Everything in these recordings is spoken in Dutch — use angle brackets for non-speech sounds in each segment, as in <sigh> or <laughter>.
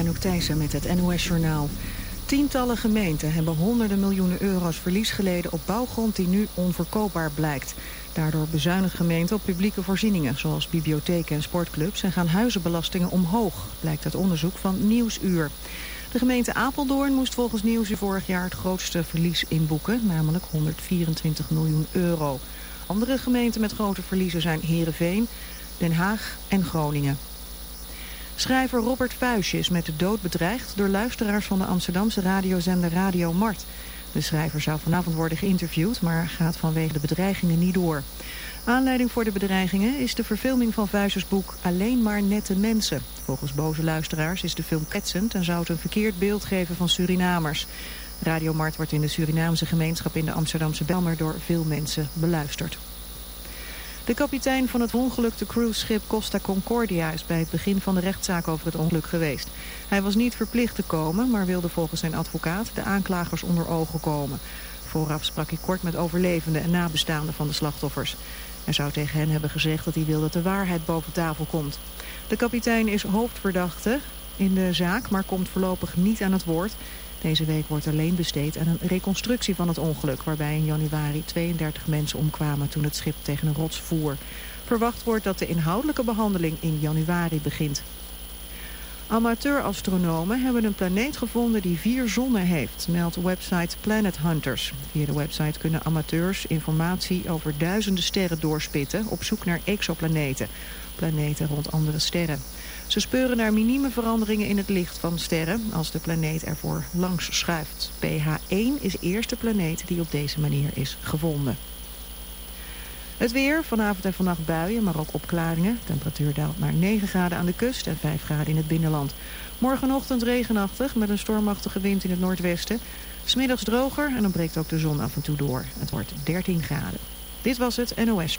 Anouk Thijssen met het NOS-journaal. Tientallen gemeenten hebben honderden miljoenen euro's verlies geleden op bouwgrond die nu onverkoopbaar blijkt. Daardoor bezuinigen gemeenten op publieke voorzieningen, zoals bibliotheken en sportclubs, en gaan huizenbelastingen omhoog, blijkt uit onderzoek van Nieuwsuur. De gemeente Apeldoorn moest volgens Nieuwsuur vorig jaar het grootste verlies inboeken, namelijk 124 miljoen euro. Andere gemeenten met grote verliezen zijn Heerenveen, Den Haag en Groningen. Schrijver Robert Vuijsje is met de dood bedreigd door luisteraars van de Amsterdamse radiozender Radio Mart. De schrijver zou vanavond worden geïnterviewd, maar gaat vanwege de bedreigingen niet door. Aanleiding voor de bedreigingen is de verfilming van Vuijsjes boek Alleen maar nette mensen. Volgens boze luisteraars is de film kwetsend en zou het een verkeerd beeld geven van Surinamers. Radio Mart wordt in de Surinaamse gemeenschap in de Amsterdamse Belmer door veel mensen beluisterd. De kapitein van het ongelukte cruiseschip Costa Concordia is bij het begin van de rechtszaak over het ongeluk geweest. Hij was niet verplicht te komen, maar wilde volgens zijn advocaat de aanklagers onder ogen komen. Vooraf sprak hij kort met overlevenden en nabestaanden van de slachtoffers. Hij zou tegen hen hebben gezegd dat hij wil dat de waarheid boven tafel komt. De kapitein is hoofdverdachte in de zaak, maar komt voorlopig niet aan het woord. Deze week wordt alleen besteed aan een reconstructie van het ongeluk... waarbij in januari 32 mensen omkwamen toen het schip tegen een rots voer. Verwacht wordt dat de inhoudelijke behandeling in januari begint. Amateurastronomen hebben een planeet gevonden die vier zonnen heeft, meldt website Planet Hunters. Via de website kunnen amateurs informatie over duizenden sterren doorspitten op zoek naar exoplaneten, planeten rond andere sterren. Ze speuren naar minieme veranderingen in het licht van sterren als de planeet ervoor langs schuift. PH1 is eerste planeet die op deze manier is gevonden. Het weer, vanavond en vannacht buien, maar ook opklaringen. Temperatuur daalt naar 9 graden aan de kust en 5 graden in het binnenland. Morgenochtend regenachtig met een stormachtige wind in het noordwesten. Smiddags droger en dan breekt ook de zon af en toe door. Het wordt 13 graden. Dit was het NOS.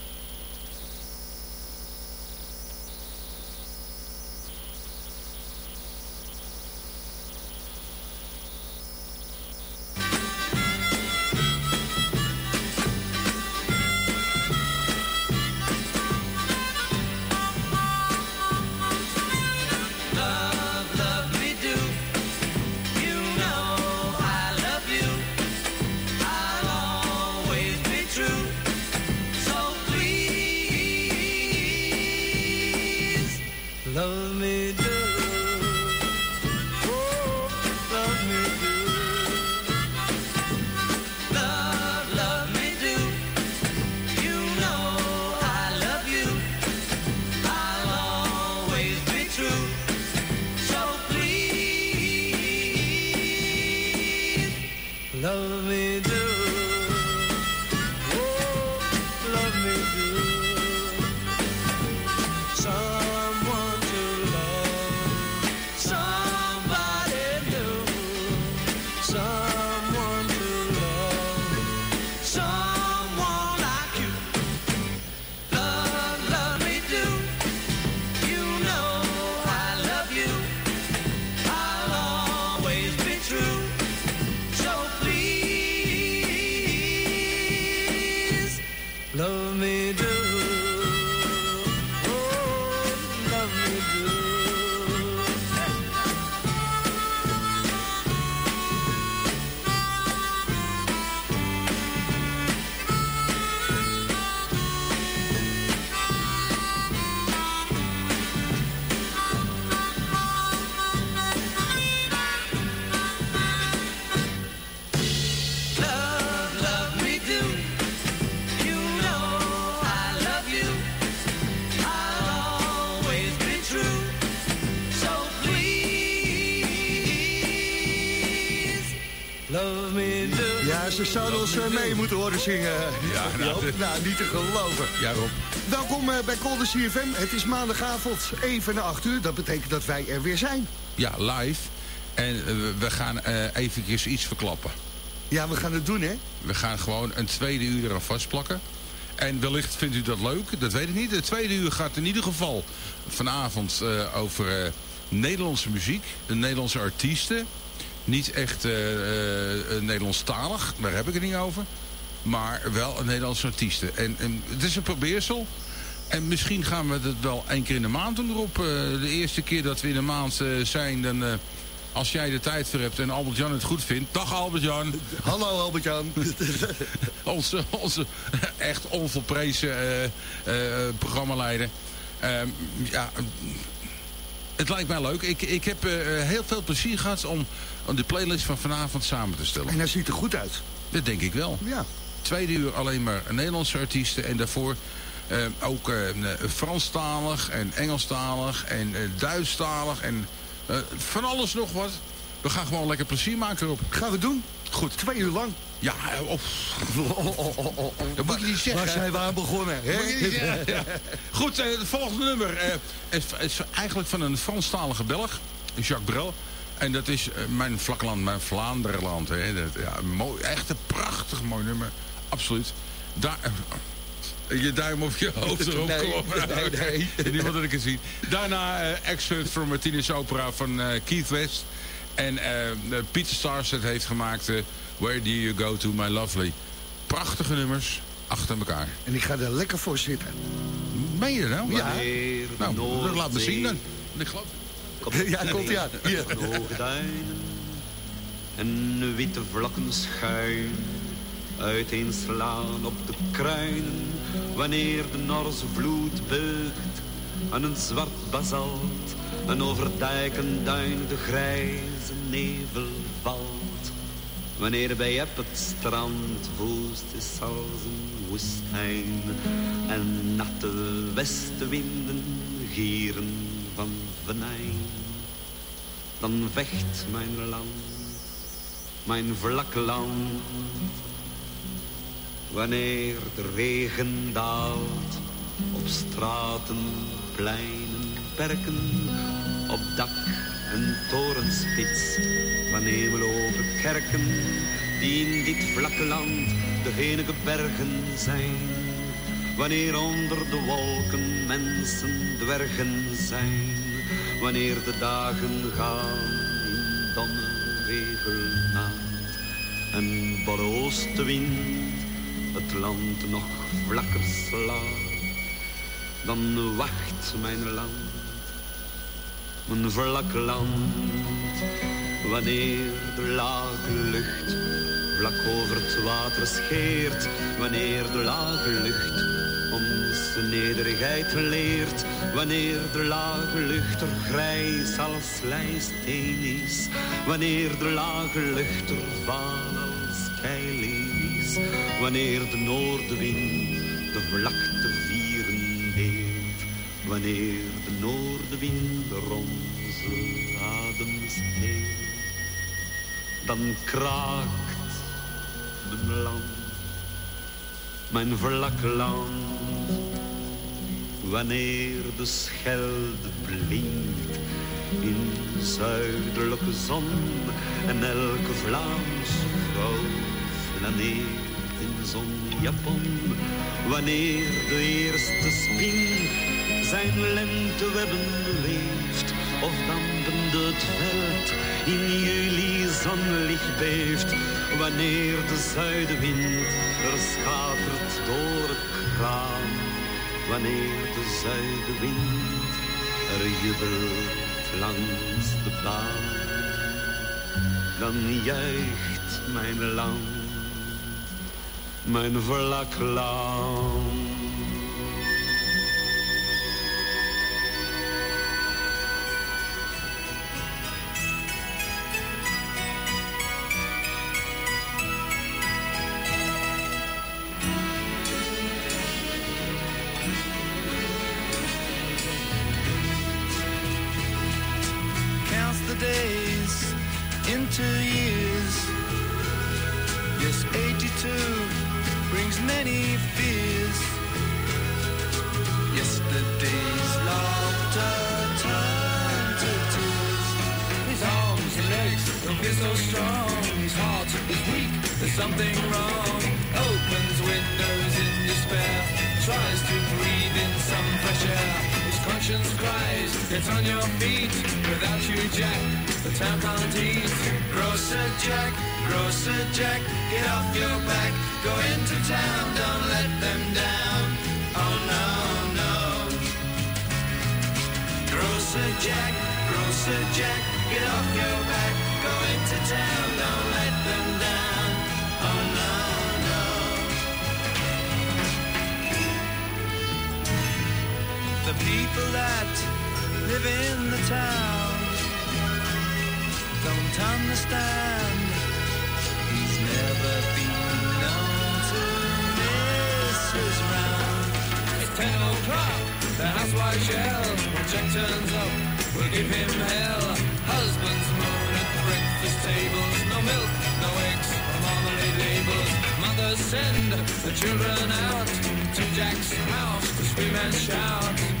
Horen zingen. Ja, nou, nou, niet te geloven. Ja, Rob. Welkom eh, bij Colder CFM. Het is maandagavond, even na 8 uur. Dat betekent dat wij er weer zijn. Ja, live. En uh, we gaan uh, eventjes iets verklappen. Ja, we gaan het doen, hè? We gaan gewoon een tweede uur eraan vastplakken. En wellicht vindt u dat leuk, dat weet ik niet. De tweede uur gaat in ieder geval vanavond uh, over Nederlandse muziek, een Nederlandse artiesten. Niet echt Nederlandstalig, daar heb ik het niet over. Maar wel een Nederlandse artiesten. En, en het is een probeersel. En misschien gaan we het wel één keer in de maand doen erop. Uh, de eerste keer dat we in de maand zijn, dan als jij de tijd voor hebt en Albert-Jan het goed vindt. Dag Albert-Jan. <laughs> Hallo Albert-Jan. <laughs> onze, onze echt onvolprezen programmaleider. Uh, ja, het lijkt mij leuk. Ik, ik heb heel veel plezier gehad om, om de playlist van vanavond samen te stellen. En hij ziet er goed uit. Dat denk ik wel. Ja. Tweede uur alleen maar Nederlandse artiesten. En daarvoor ook Franstalig en Engelstalig en Duitsstalig en uh, van alles nog wat. We gaan gewoon lekker plezier maken erop. Gaan we doen? Goed. Twee uur lang. Ja, of... Oh, oh, oh, dat moet je niet zeggen. Waar zijn we aan begonnen? Hè? Ja. <laughs> Goed, uh, het volgende nummer uh, is, is, eigenlijk van een Franstalige Belg, Jacques Brel. En dat is uh, mijn vlakland, mijn Vlaanderenland. Hè. Dat, ja, mooi, echt een prachtig mooi nummer. Absoluut. Daar, je duim op je hoofd erop nee, kloppen. Nee, nee. <laughs> Niemand dat ik het zie. Daarna uh, excerpt from Martinez Opera van uh, Keith West. En uh, Peter Starset heeft gemaakt Where Do You Go To My Lovely. Prachtige nummers achter elkaar. En ik ga er lekker voor zitten. Meen je nou? Ja. Nou, dat laat me zien dan. Ik geloof... Ja, komt ja. Hier. En witte vlokken schuin uiteenslaan op de kruinen wanneer de Norse vloed beugt aan een zwart basalt en over dijken duin de grijze nevel valt. Wanneer bij Epp het strand woest is als een woestijn en natte westenwinden gieren van venijn. Dan vecht mijn land, mijn vlakke land Wanneer de regen daalt op straten, pleinen, perken, op dak en torenspits, wanneer we over kerken die in dit vlakke land de enige bergen zijn. Wanneer onder de wolken mensen dwergen zijn, wanneer de dagen gaan in domme regelmaat. En borroostenwind het land nog vlakker slaat, dan wacht mijn land, mijn vlak land, wanneer de lage lucht vlak over het water scheert, wanneer de lage lucht onze nederigheid leert, wanneer de lage lucht er grijs als slijsteen is, wanneer de lage lucht er vaal als keiling wanneer de noordenwind de vlakte vieren deelt, wanneer de noordenwind er onze heelt, dan kraakt mijn land, mijn vlak land, wanneer de schelde blinkt in zuidelijke zon en elke Vlaamse vrouw flaneert in zo'n Japon. Wanneer de eerste spin zijn lentewebben weeft. Of dampende het veld in juli zonlicht beeft. Wanneer de zuidenwind er schatert door het kraan. Wanneer de zuidenwind er jubelt langs de baan. Dan juicht mijn land mijn land. Many fears. Yesterday's laughter turned to tears. His arms and legs don't feel so strong. His heart is weak, there's something wrong. Opens windows in despair, tries to breathe in some fresh air. His conscience cries, get on your feet without you, Jack, the town can't eat. Grocer Jack, Grocer Jack, get off your back. Go into town, don't let them down. Oh no, no. Grocer Jack, Grocer Jack, get off your back. Go into town, don't let them down. Oh no, no. The people that live in the town don't understand. The housewife shell. When Jack turns up, we'll give him hell. Husbands moan at breakfast tables. No milk, no eggs, or marmalade labels. Mothers send the children out to Jack's house to scream and shout.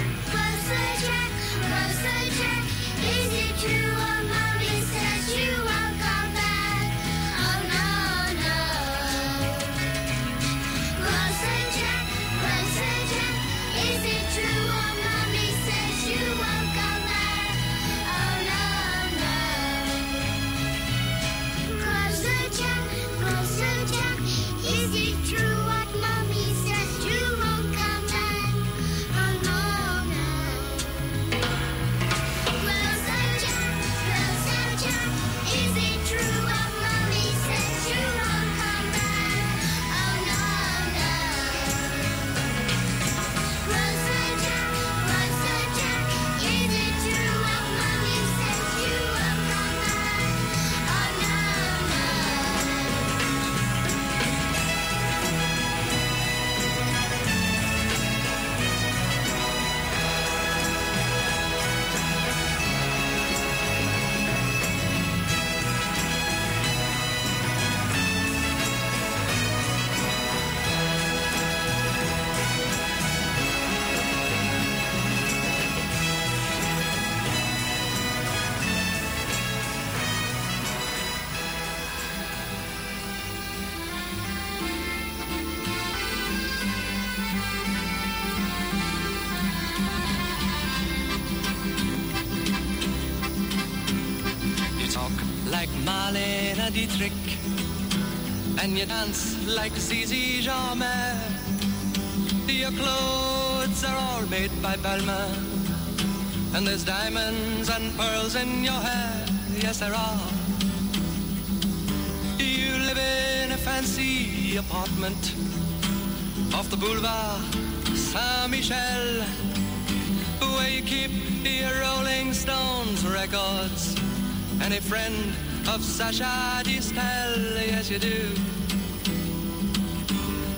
You dance like Zizi Jamais. Your clothes are all made by Balmain, and there's diamonds and pearls in your hair. Yes, there are. You live in a fancy apartment off the boulevard Saint Michel, where you keep your Rolling Stones records and a friend of Sasha Distel. Yes, you do.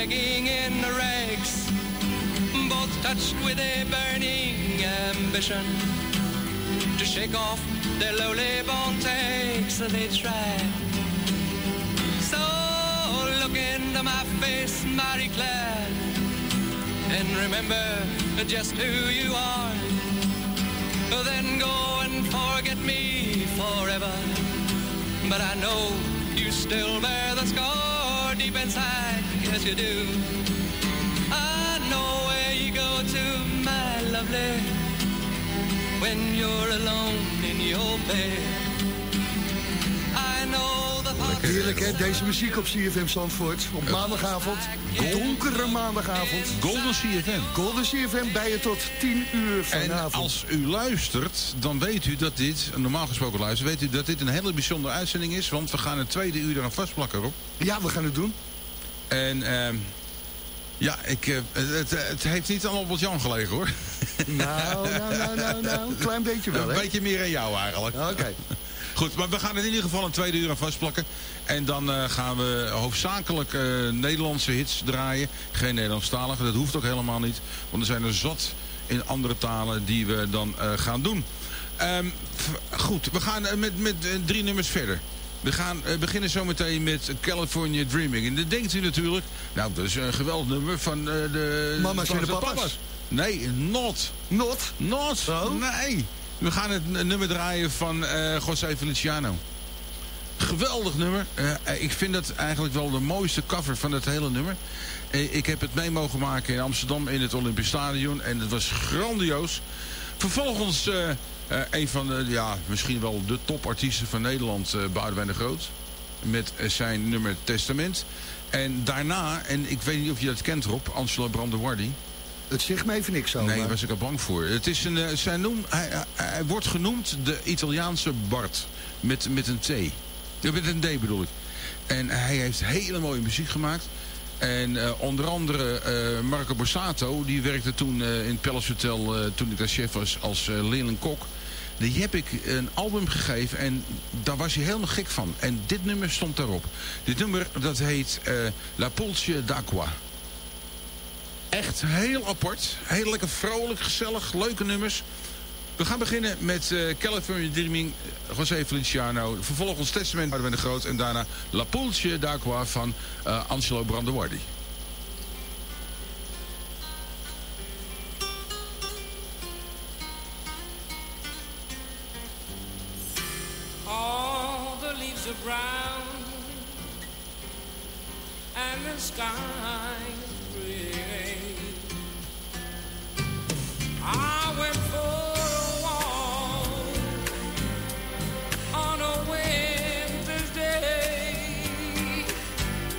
begging in the rags, both touched with a burning ambition to shake off their lowly born takes. They try. So look into my face, Marie Claire, and remember just who you are. Then go and forget me forever. But I know you still bear the scar deep inside. Yes, you do. I know where you go to, my lovely, when you're alone in your bed. I know the thoughts. Heerlijk hè, deze muziek op CFM Zandvoort. Op maandagavond, donkere maandagavond. Golden CFM. Golden CFM bij je tot 10 uur En vanavond. als u luistert, dan weet u dat dit, normaal gesproken luistert, weet u dat dit een hele bijzondere uitzending is. Want we gaan een tweede uur eraan vastplakken op. Ja, we gaan het doen. En ehm ja, ik, eh, het, het heeft niet allemaal op het Jan gelegen hoor. <laughs> Nou, nou, nou, nou, nou. <laughs> Een klein beetje wel Een beetje meer aan jou eigenlijk. Oké. <laughs> Goed, maar we gaan er in ieder geval een tweede uur aan vastplakken. En dan eh, gaan we hoofdzakelijk eh, Nederlandse hits draaien. Geen Nederlandstalige, dat hoeft ook helemaal niet. Want er zijn er zat in andere talen die we dan gaan doen. Ehm, goed, we gaan met, met drie nummers verder. We gaan eh, beginnen zometeen met California Dreaming. En dan denkt u natuurlijk, nou dat is een geweldig nummer van eh, de... Mama's van en de papa's. Nee, not. Not. Not? Nee. We gaan het nummer draaien van eh José Feliciano. Geweldig nummer. Ik vind dat eigenlijk wel de mooiste cover van het hele nummer. Ik heb het mee mogen maken in Amsterdam in het Olympisch Stadion. En het was grandioos. Vervolgens een van de, ja, misschien wel de topartiesten van Nederland, eh Boudewijn de Groot. Met eh, zijn nummer Testament. En daarna, en ik weet niet of je dat kent Rob, Angelo Brandewardi. Het zegt me even niks zo. Nee, daar was ik er bang voor. Het is een, eh, zij noem, hij, hij- hij wordt genoemd de Italiaanse Bart. Met, met een T. Ja, met een D bedoel ik. En hij heeft hele mooie muziek gemaakt. En eh, onder andere eh, Marco Borsato, die werkte toen eh, in het Palace Hotel eh, toen ik daar chef was als eh leerling-kok. Die heb ik een album gegeven en daar was hij helemaal gek van. En dit nummer stond daarop. Dit nummer dat heet eh, La Pulce d'Aqua. Echt heel apart. Heel lekker vrolijk, gezellig, leuke nummers. We gaan beginnen met eh, California Dreaming, José Feliciano. Vervolgens Testament, Arwen de Groot. En daarna La Pulce d'Aqua van eh, Angelo Brandewardi.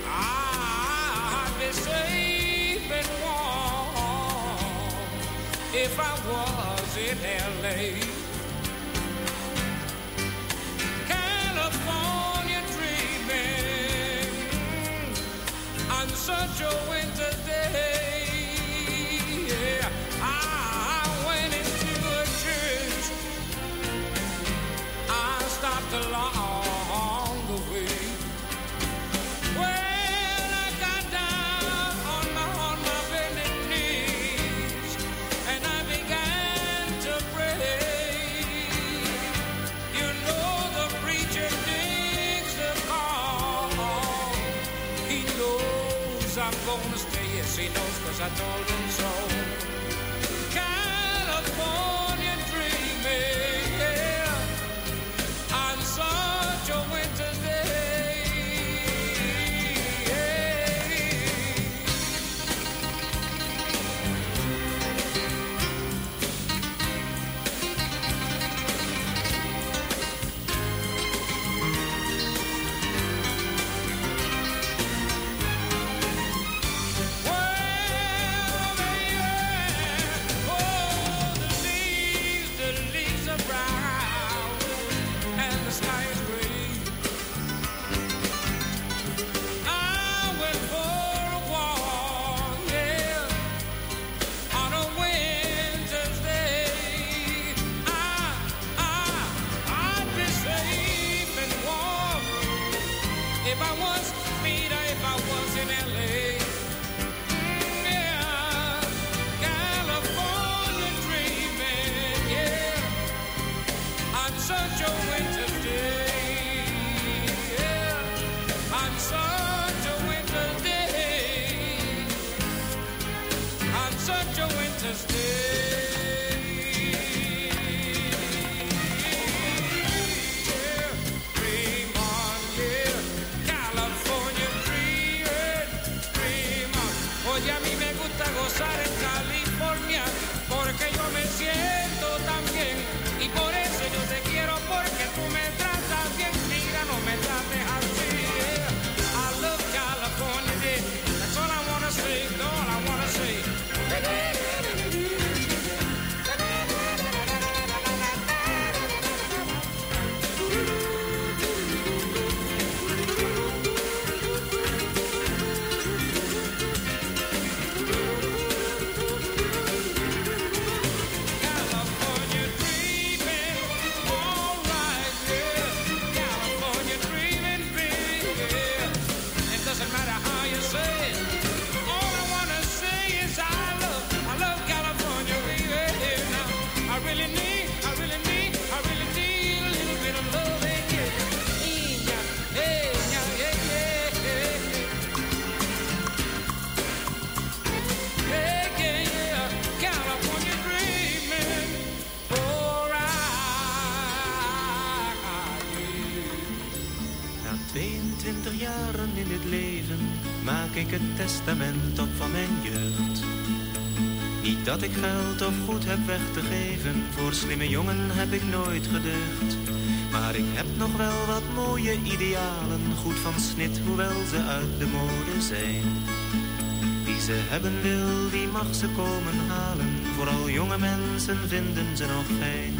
I'd be safe and warm if I was in LA. Such a winter day. Yeah, I know ik het testament op van mijn jeugd. Niet dat ik geld of goed heb weg te geven, voor slimme jongen heb ik nooit gedeugd. Maar ik heb nog wel wat mooie idealen, goed van snit, hoewel ze uit de mode zijn. Wie ze hebben wil, die mag ze komen halen, vooral jonge mensen vinden ze nog fijn.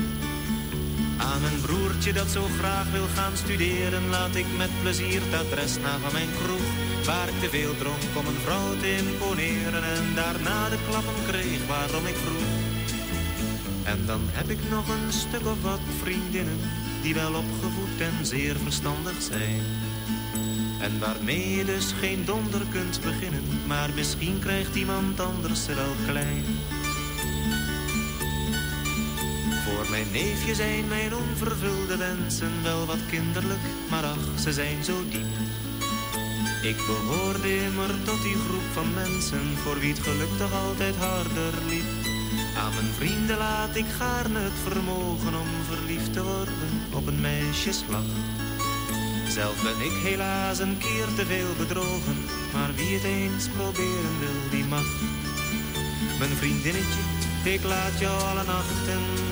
Aan mijn broertje dat zo graag wil gaan studeren Laat ik met plezier het adres na van mijn kroeg Waar ik te veel dronk om een vrouw te imponeren En daarna de klappen kreeg waarom ik vroeg. En dan heb ik nog een stuk of wat vriendinnen Die wel opgevoed en zeer verstandig zijn. En waarmee je dus geen donder kunt beginnen Maar misschien krijgt iemand anders ze wel klein. Voor mijn neefje zijn mijn onvervulde wensen wel wat kinderlijk, maar ach, ze zijn zo diep. Ik behoorde immer tot die groep van mensen voor wie het geluk toch altijd harder liep. Aan mijn vrienden laat ik gaarne het vermogen om verliefd te worden op een meisjeslag. Zelf ben ik helaas een keer te veel bedrogen, maar wie het eens proberen wil, die mag. Mijn vriendinnetje, ik laat jou alle nachten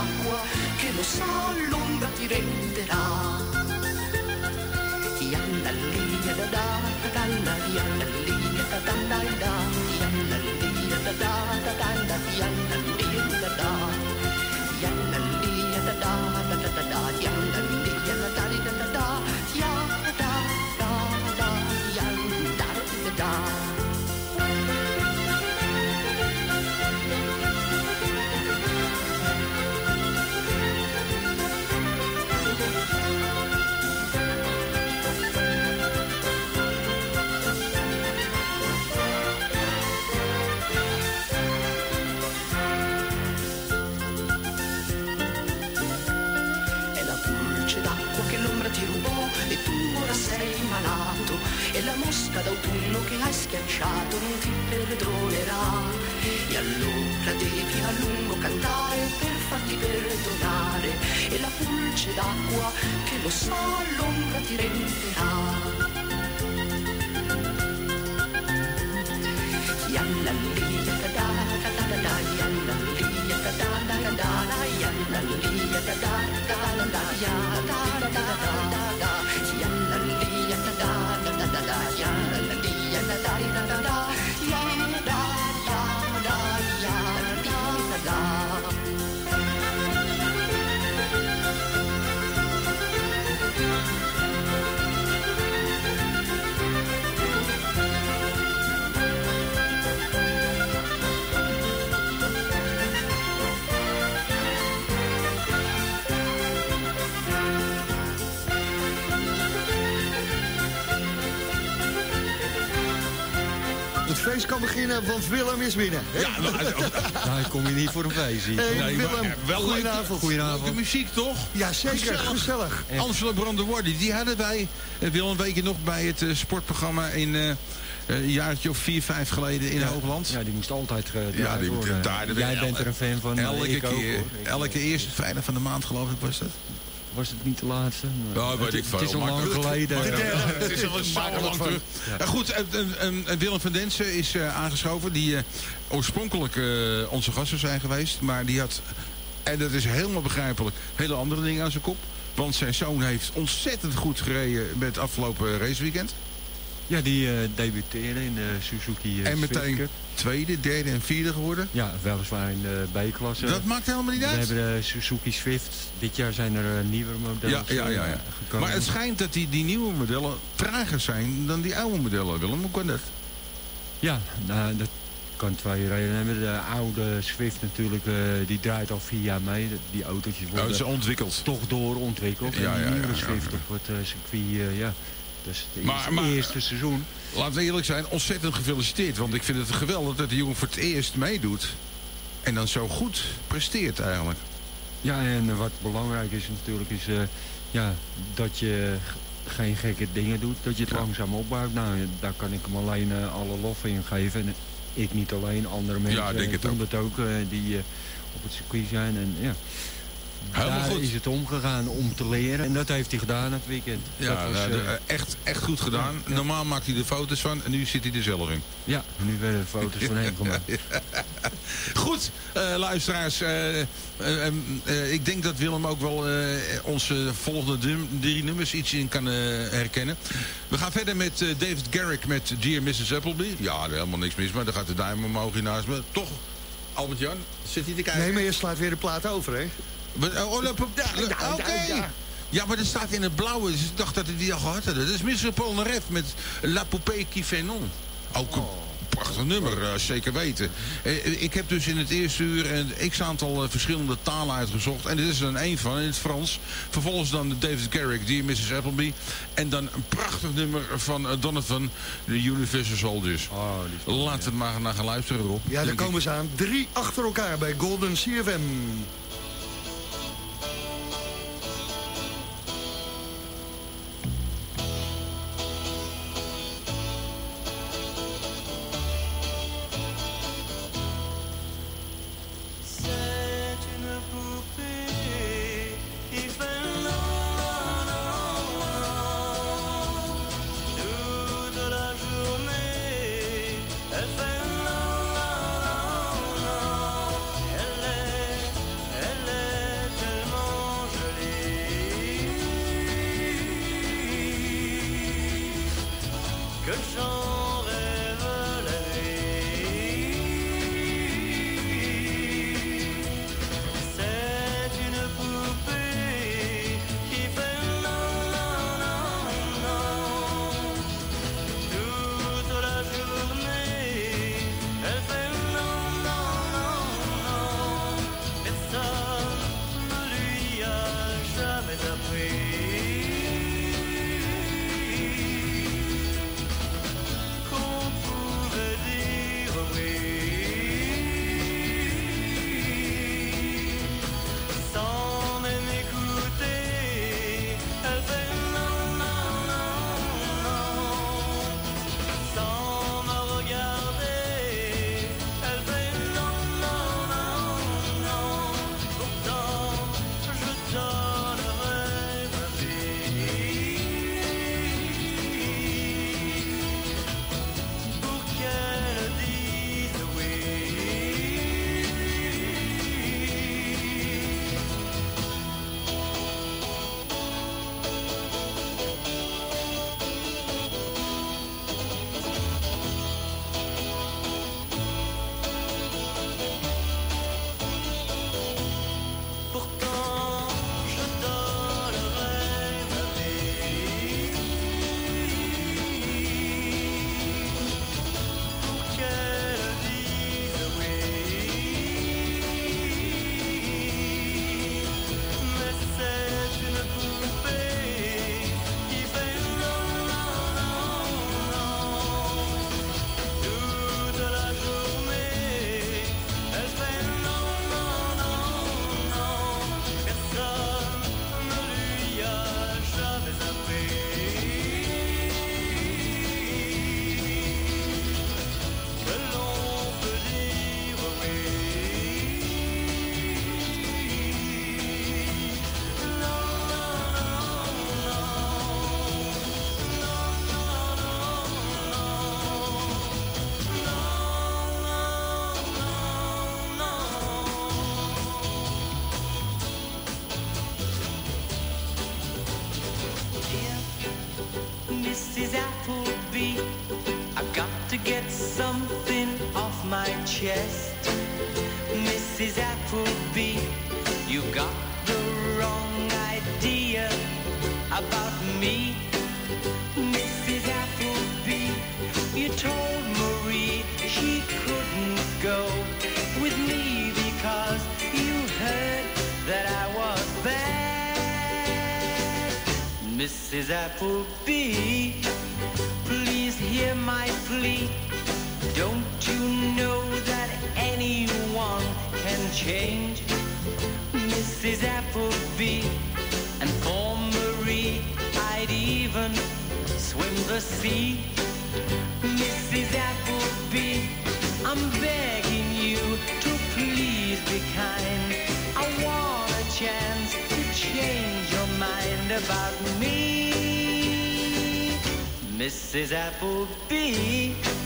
Pulce d'acqua che lo sa l'ombra ti renderà ti rubò e tu ora sei malato e la mosca d'autunno che hai schiacciato non ti perdonerà. E allora devi a lungo cantare per farti perdonare e la pulce d'acqua che lo sa l'ombra ti renderà. Da da da da da da da da da da da beginnen, want Willem is binnen. hè? Ja, nou, Nou, ik kom hier niet voor een feest. hier. Hey, Nee, Willem, wel goedenavond. Goedenavond. leuke muziek toch? Ja, zeker. Gezellig. Angela Brandewardi, die hadden wij eh, Wil een weekje nog bij het eh, sportprogramma in eh, een jaartje of vier, vijf geleden in Hoogland. Ja, die moest altijd Ja, die moet worden. daar. Jij bent er een fan van. Elke ik ook, keer, hoor. Ik, elke eerste vrijdag van de maand geloof ik was dat. Was het niet de laatste? Ja, weet het, ik het is veel, al lang geleden. Eh, Het is al lang terug. Eh, goed, eh, en- en Willem van Densen is eh, aangeschoven. Die eh, oorspronkelijk eh, onze gasten zijn geweest. Maar die had, en dat is helemaal begrijpelijk, hele andere dingen aan zijn kop. Want zijn zoon heeft ontzettend goed gereden met het afgelopen raceweekend. Ja, die eh debuteerde in de Suzuki eh, en Swift meteen Cup. tweede, derde en vierde geworden. Ja, weliswaar in de B-klasse. Dat maakt helemaal niet We uit. hebben de Suzuki Swift. Dit jaar zijn er eh, nieuwe modellen Ja, ja, ja, ja. gekomen. Maar het schijnt dat die, die nieuwe modellen trager zijn dan die oude modellen. Willem, hoe kan dat? Ja, nou, dat kan twee redenen hebben. De oude Swift natuurlijk, eh, die draait al vier jaar mee. Die autootjes Oh, worden dat is ontwikkeld. toch doorontwikkeld. Ja, en die ja, ja, nieuwe ja, Swift ja. op het eh, circuit, eh, ja, is het Maar- eerste, maar- eerste seizoen. Laten we eerlijk zijn, ontzettend gefeliciteerd. Want ik vind het geweldig dat de jongen voor het eerst meedoet. En dan zo goed presteert eigenlijk. Ja, en wat belangrijk is natuurlijk is eh, ja, dat je geen gekke dingen doet. Dat je het Ja. langzaam opbouwt. Nou, daar kan ik hem alleen eh, alle lof in geven. En ik niet alleen, andere mensen Ja, denk het doen ook. dat ook. eh, die op het circuit zijn. En ja, Helemaal daar goed. is het omgegaan om te leren. En dat heeft hij gedaan het weekend. Ja, was, nou, de- eh, echt, echt goed gedaan. Normaal maakt hij er foto's van en nu zit hij er zelf in. ja, nu werden foto's van hem <laughs> gemaakt. Goed, eh, luisteraars. eh, eh, eh, eh, ik denk dat Willem ook wel eh, onze volgende drie nummers iets in kan herkennen. We gaan verder met David Garrick met Dear Mrs. Appleby. Ja, er is helemaal niks mis, maar dan gaat de duim omhoog naast me. Toch, Albert-Jan, zit hij te kijken? Nee, maar je slaat weer de plaat over, hè? Oh, oh, dat- ja, Oké. ja, maar dat staat in het blauwe, dus ik dacht dat hij die al gehad hadden. Dat is Mr. Polnareff met La Poupée qui fait non. Ook een prachtig nummer, eh, zeker weten. Eh, Ik heb dus in het eerste uur een x-aantal eh, verschillende talen uitgezocht. En dit is er dan één van, in het Frans. Vervolgens dan David Garrick, Dear Mrs. Appleby. En dan een prachtig nummer van Donovan, The Universal Soldiers. Oh, die Laten we maar naar gaan luisteren, Rob. Ja, daar komen ze aan. Drie achter elkaar bij Golden CFM. Appleby, you got the wrong idea about me. Mrs. Appleby, you told Marie she couldn't go with me because you heard that I was bad. Mrs. Appleby, the. Mrs. Appleby, I'm begging you to please be kind. I want a chance to change your mind about me. Mrs. Appleby.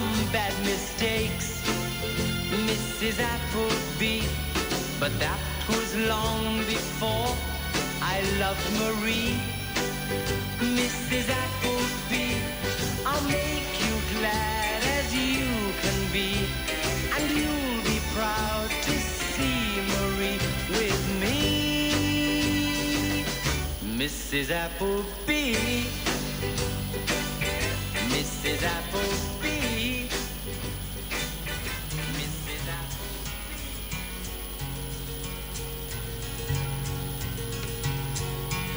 Some bad mistakes, Mrs. Appleby. But that was long before I loved Marie. Mrs. Appleby, I'll make you glad as you can be. And you'll be proud to see Marie with me. Mrs. Appleby.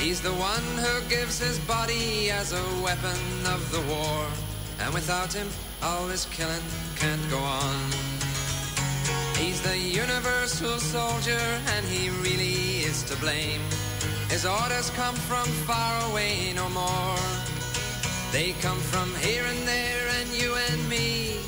He's the one who gives his body as a weapon of the war. And without him, all this killing can't go on. He's the universal soldier, and he really is to blame. His orders come from far away no more. They come from here and there, and you and me,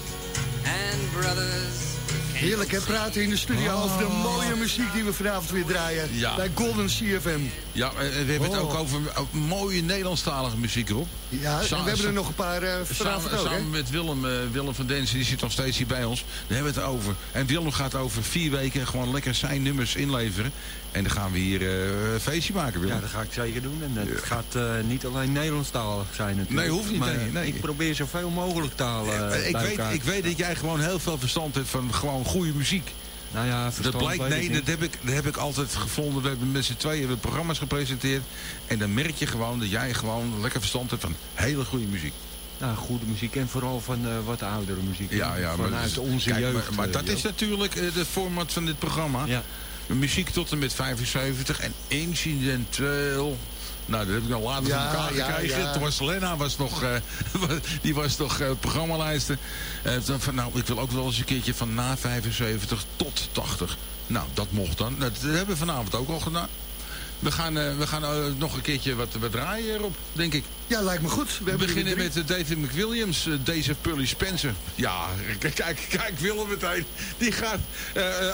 and brothers. Heerlijk hè, praten in de studio Oh. over de mooie muziek die we vanavond weer draaien. Ja. Bij Golden CFM. Ja, en we hebben het Oh. ook over over mooie Nederlandstalige muziek erop. Ja, en we hebben er nog een paar eh vanavond Samen, ook samen met Willem, eh, Willem van Densen, die zit nog steeds hier bij ons. Daar hebben we het over. En Willem gaat over vier weken gewoon lekker zijn nummers inleveren. En dan gaan we hier eh, een feestje maken, Willem. Ja, dat ga ik zeker doen. En het gaat eh, niet alleen Nederlandstalig zijn natuurlijk. Nee, hoeft niet, Maar nee, nee. Ik probeer zoveel mogelijk talen Eh, ik, bij weet, elkaar ik weet dat jij gewoon heel veel verstand hebt van gewoon goede muziek. Nou ja, Dat blijkt, ik nee, dat heb, ik, dat heb ik altijd gevonden. We hebben met z'n tweeën we programma's gepresenteerd. En dan merk je gewoon dat jij gewoon lekker verstand hebt van hele goede muziek. Nou, goede muziek en vooral van wat oudere muziek. Ja, ja, maar, Vanuit dus- onze kijk, jeugd. Maar, maar dat is natuurlijk de format van dit programma. Ja. Muziek tot en met 75 en incidenteel. Nou, dat heb ik al later Ja, van elkaar ja, gekregen. ja. Toen was Lena was nog, eh, <laughs> die was nog eh, programmalijster. Eh, toen van, nou, ik wil ook wel eens een keertje van na 75 tot 80. Nou, dat mocht dan. Dat, dat hebben we vanavond ook al gedaan. We gaan, eh, we gaan eh, nog een keertje wat, wat draaien erop, denk ik. Ja, lijkt me goed. We, We beginnen met eh, David McWilliams, deze Purley Spencer. Ja, <laughs> kijk, kijk, kijk Willem meteen. Die gaat,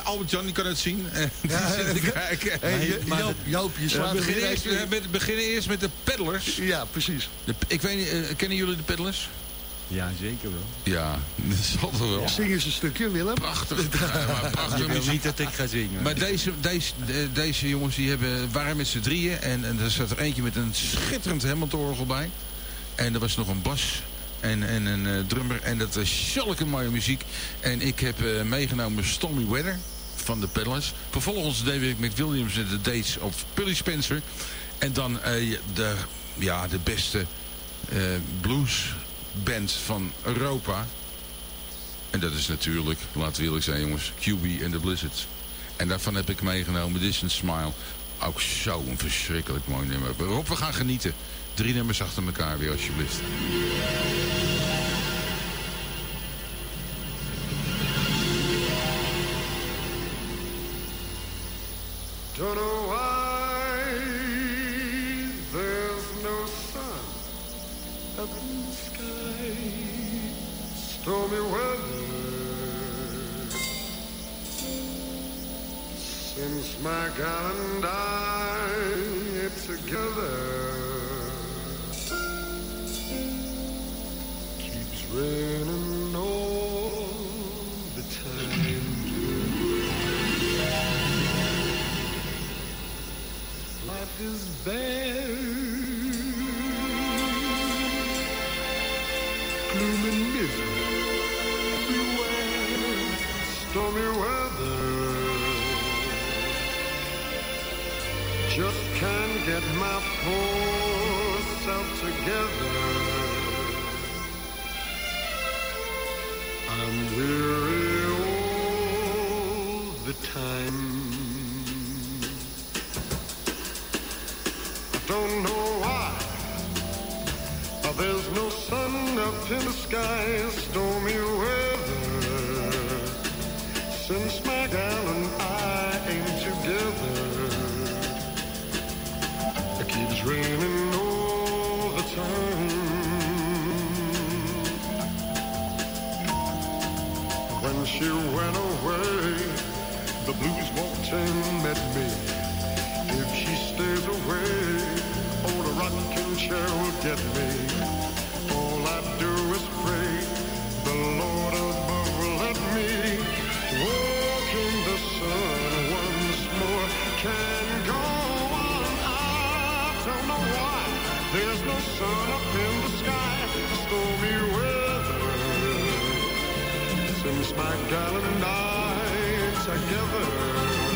Albert Jan, die kan het zien. <laughs> Te kijken. Hey, Maar Joop, Joop, je we slaat er beginnen eerst, we beginnen eerst met de peddlers. Ja, precies. De, ik weet niet, kennen jullie de peddlers? Ja, zeker wel. Ja, dat zal toch wel. Zing eens een stukje, Willem. Prachtig. Ja, prachtig Je wil muziek. niet dat ik ga zingen. Maar deze, deze, de- deze jongens die hebben, waren met z'n drieën. En, en er zat er eentje met een schitterend Hammond-orgel bij. En er was nog een bas en, en een eh, drummer. En dat was zulke mooie muziek. En ik heb eh, meegenomen Stormy Weather van de Peddlers. Vervolgens David McWilliams en de Dates of Pully Spencer. En dan eh, de, ja, de beste eh, bluesband van Europa. En dat is natuurlijk, laten we eerlijk zijn jongens, QB en de Blizzards. En daarvan heb ik meegenomen Distant Smile. Ook zo'n verschrikkelijk mooi nummer. Waarop we gaan genieten. Drie nummers achter elkaar weer alsjeblieft. Don't know Stormy weather since my gal and I get together. My poor self together. Since my gal and I together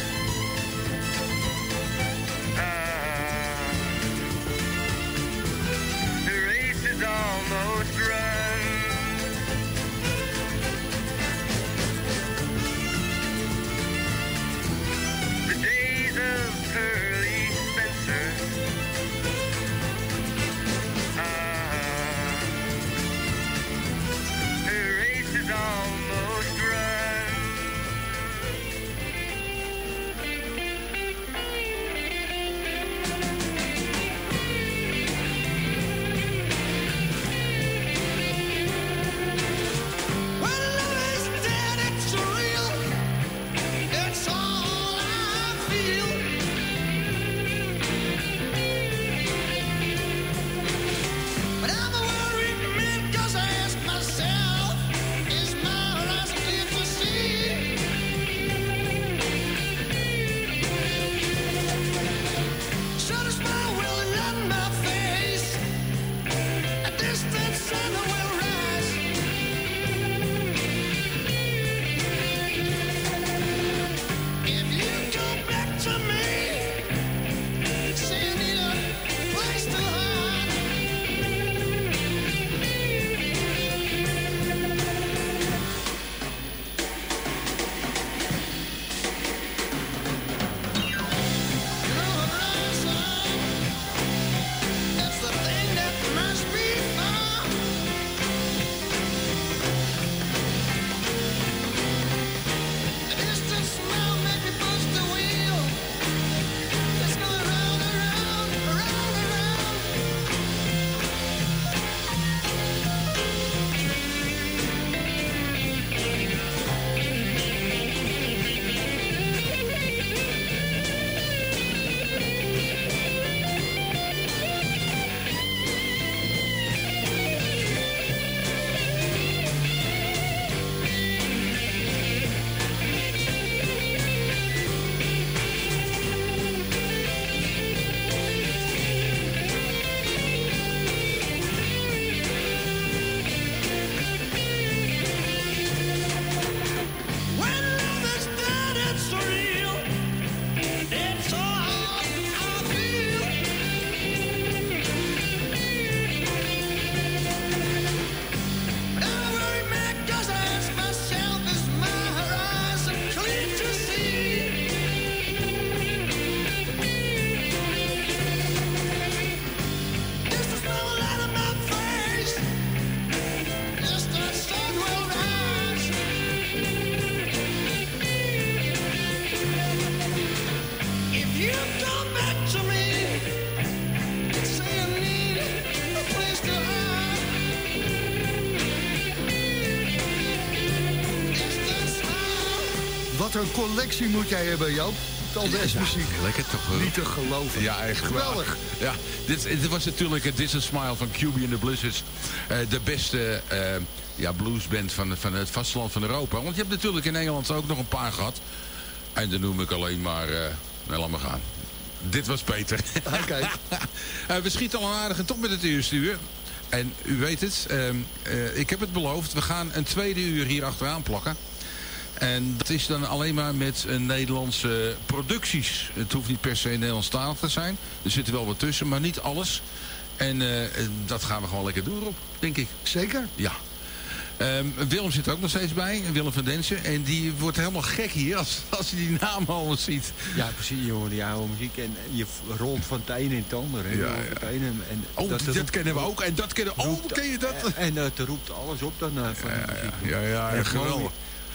Een collectie moet jij hebben, Joop. Al deze muziek. Lekker toch? Niet te geloven. Ja, echt Geweldig. Ja, dit, dit was natuurlijk het is Smile van QB and the Blizzards. Eh, de beste eh, ja, bluesband van, van het vasteland van Europa. Want je hebt natuurlijk in Engeland ook nog een paar gehad. En dan noem ik alleen maar... eh nou, laat maar gaan. Dit was Peter. Oké. <laughs> Eh, we schieten al een aardige top met het eerste uur. En u weet het, ehm, eh, ik heb het beloofd. We gaan een tweede uur hier achteraan plakken. En dat is dan alleen maar met een Nederlandse producties. Het hoeft niet per se Nederlandstalig te zijn. Er zit er wel wat tussen, maar niet alles. En eh, dat gaan we gewoon lekker doen, Rob, denk ik. Zeker? Ja. Ehm, Willem zit er ook nog steeds bij, Willem van Densen. En die wordt helemaal gek hier als, als hij die naam al eens ziet. Ja, precies, jongen, die oude muziek. En je rolt van het een in het ander. hè. Ja, ja. het en- en Oh, dat, roept- kennen we ook. En dat kennen we. Oh, roept- ken je dat? En, en dat roept alles op dan. eh, van die muziek. ja, ja, En gewoon geweldig.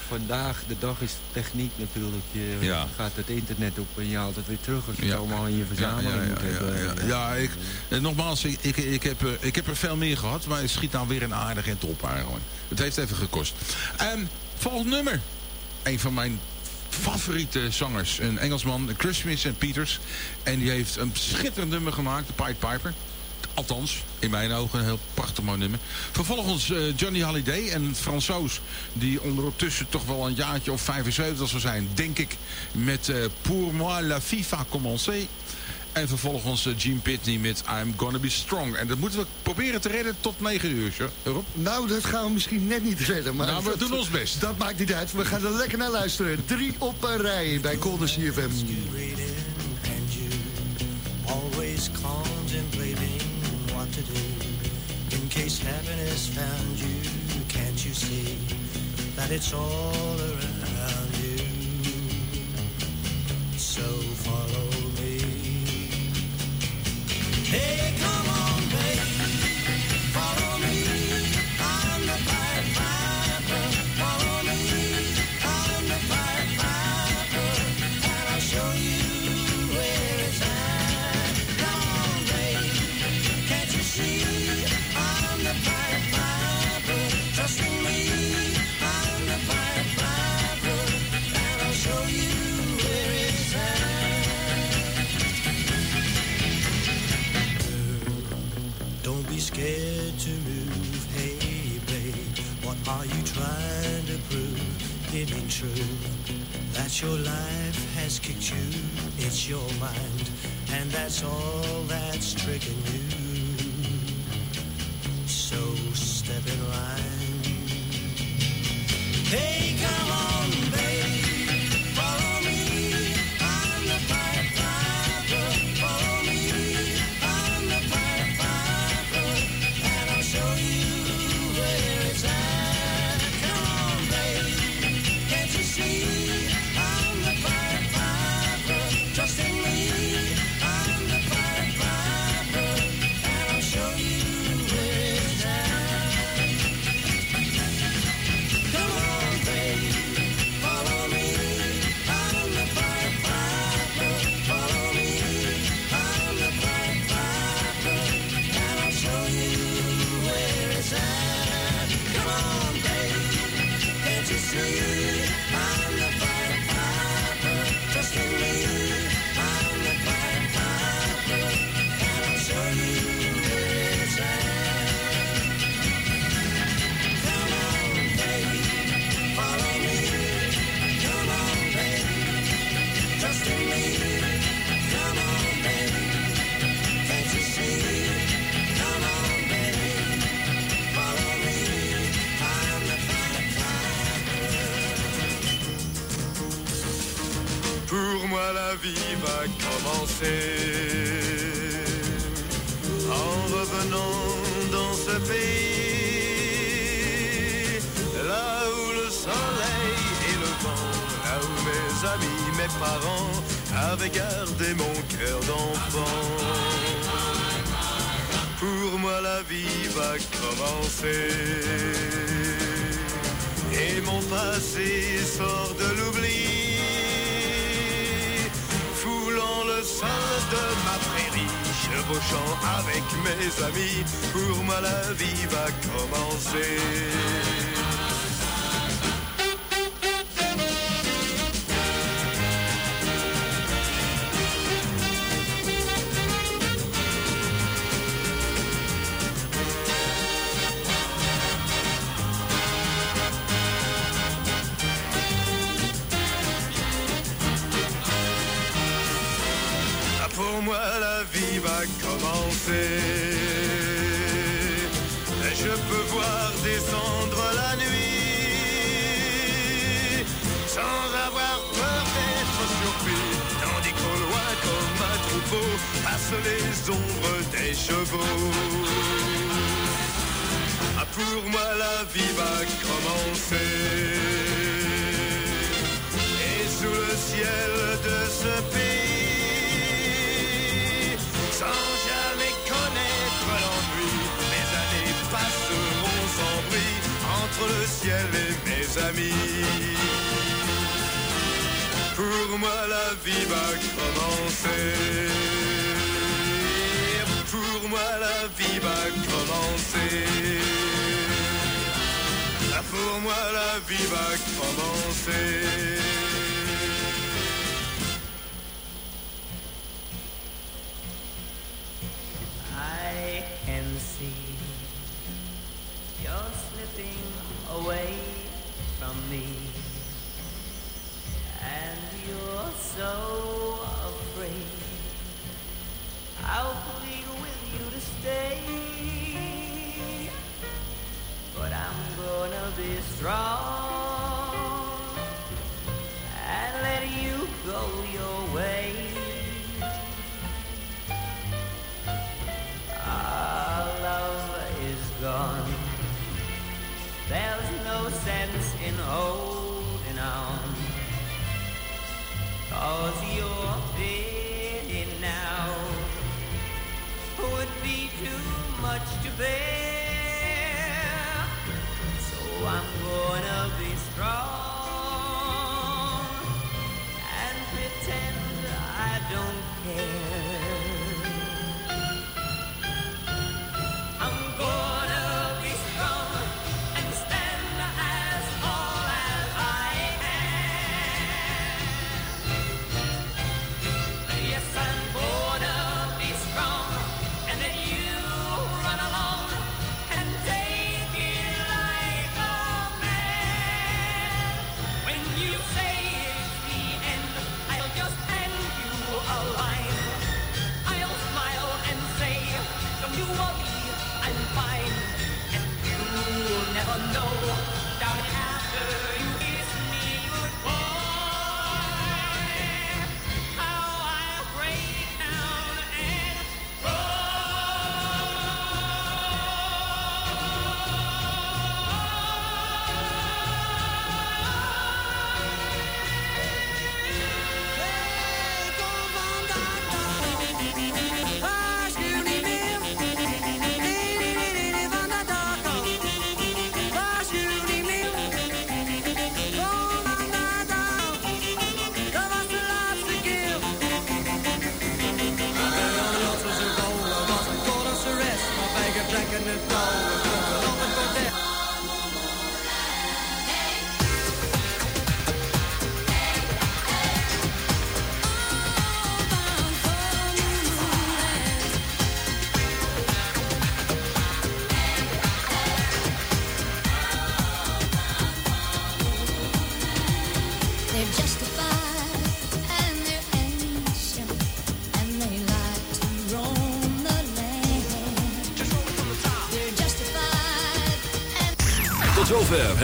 Vandaag, de dag is techniek natuurlijk. Je Ja. gaat het internet op en je haalt het weer terug als je Ja. het allemaal in je verzameling ja, ja, moet ja, hebben. ja, ik, eh, nogmaals, ik, ik, ik, heb, eh, ik heb er veel meer gehad, maar het schiet nou weer een aardig en top eigenlijk. Het heeft even gekost. Ehm volgend nummer. Een van mijn favoriete zangers. Een Engelsman, Chris Vincent Peters. En die heeft een schitterend nummer gemaakt, de Pied Piper. Althans, in mijn ogen een heel prachtig mooi nummer. Vervolgens eh, Johnny Hallyday en Fransoos... die ondertussen toch wel een jaartje of 75 zou zijn, denk ik... met eh, Pour moi la FIFA commencé. En vervolgens eh, Gene Pitney met I'm Gonna Be Strong. En dat moeten we proberen te redden tot 9 uur, Rob. Nou, dat gaan we misschien net niet redden. Maar Nou, we dat- doen ons best. Dat maakt niet uit. We gaan er lekker naar luisteren. Drie op een rij bij Golden CFM. and you always what in case happiness found you can't you see that it's all It ain't true that your life has kicked you. It's your mind, and that's all that's tricking you. So step in line. Hey, come amis, pour moi la vie va commencer. De ce pays, sans jamais connaître l'ennui, mes années passeront sans bruit entre le ciel et mes amis. Pour moi la vie va commencer. Pour moi la vie va commencer. Pour moi la vie va commencer. Away from me. And you're so afraid. I'll plead with you to stay. But I'm gonna be strong and let you go your way. Sense in holding on. Cause you're fading now would be too much to bear. So I'm gonna be strong and pretend I don't care.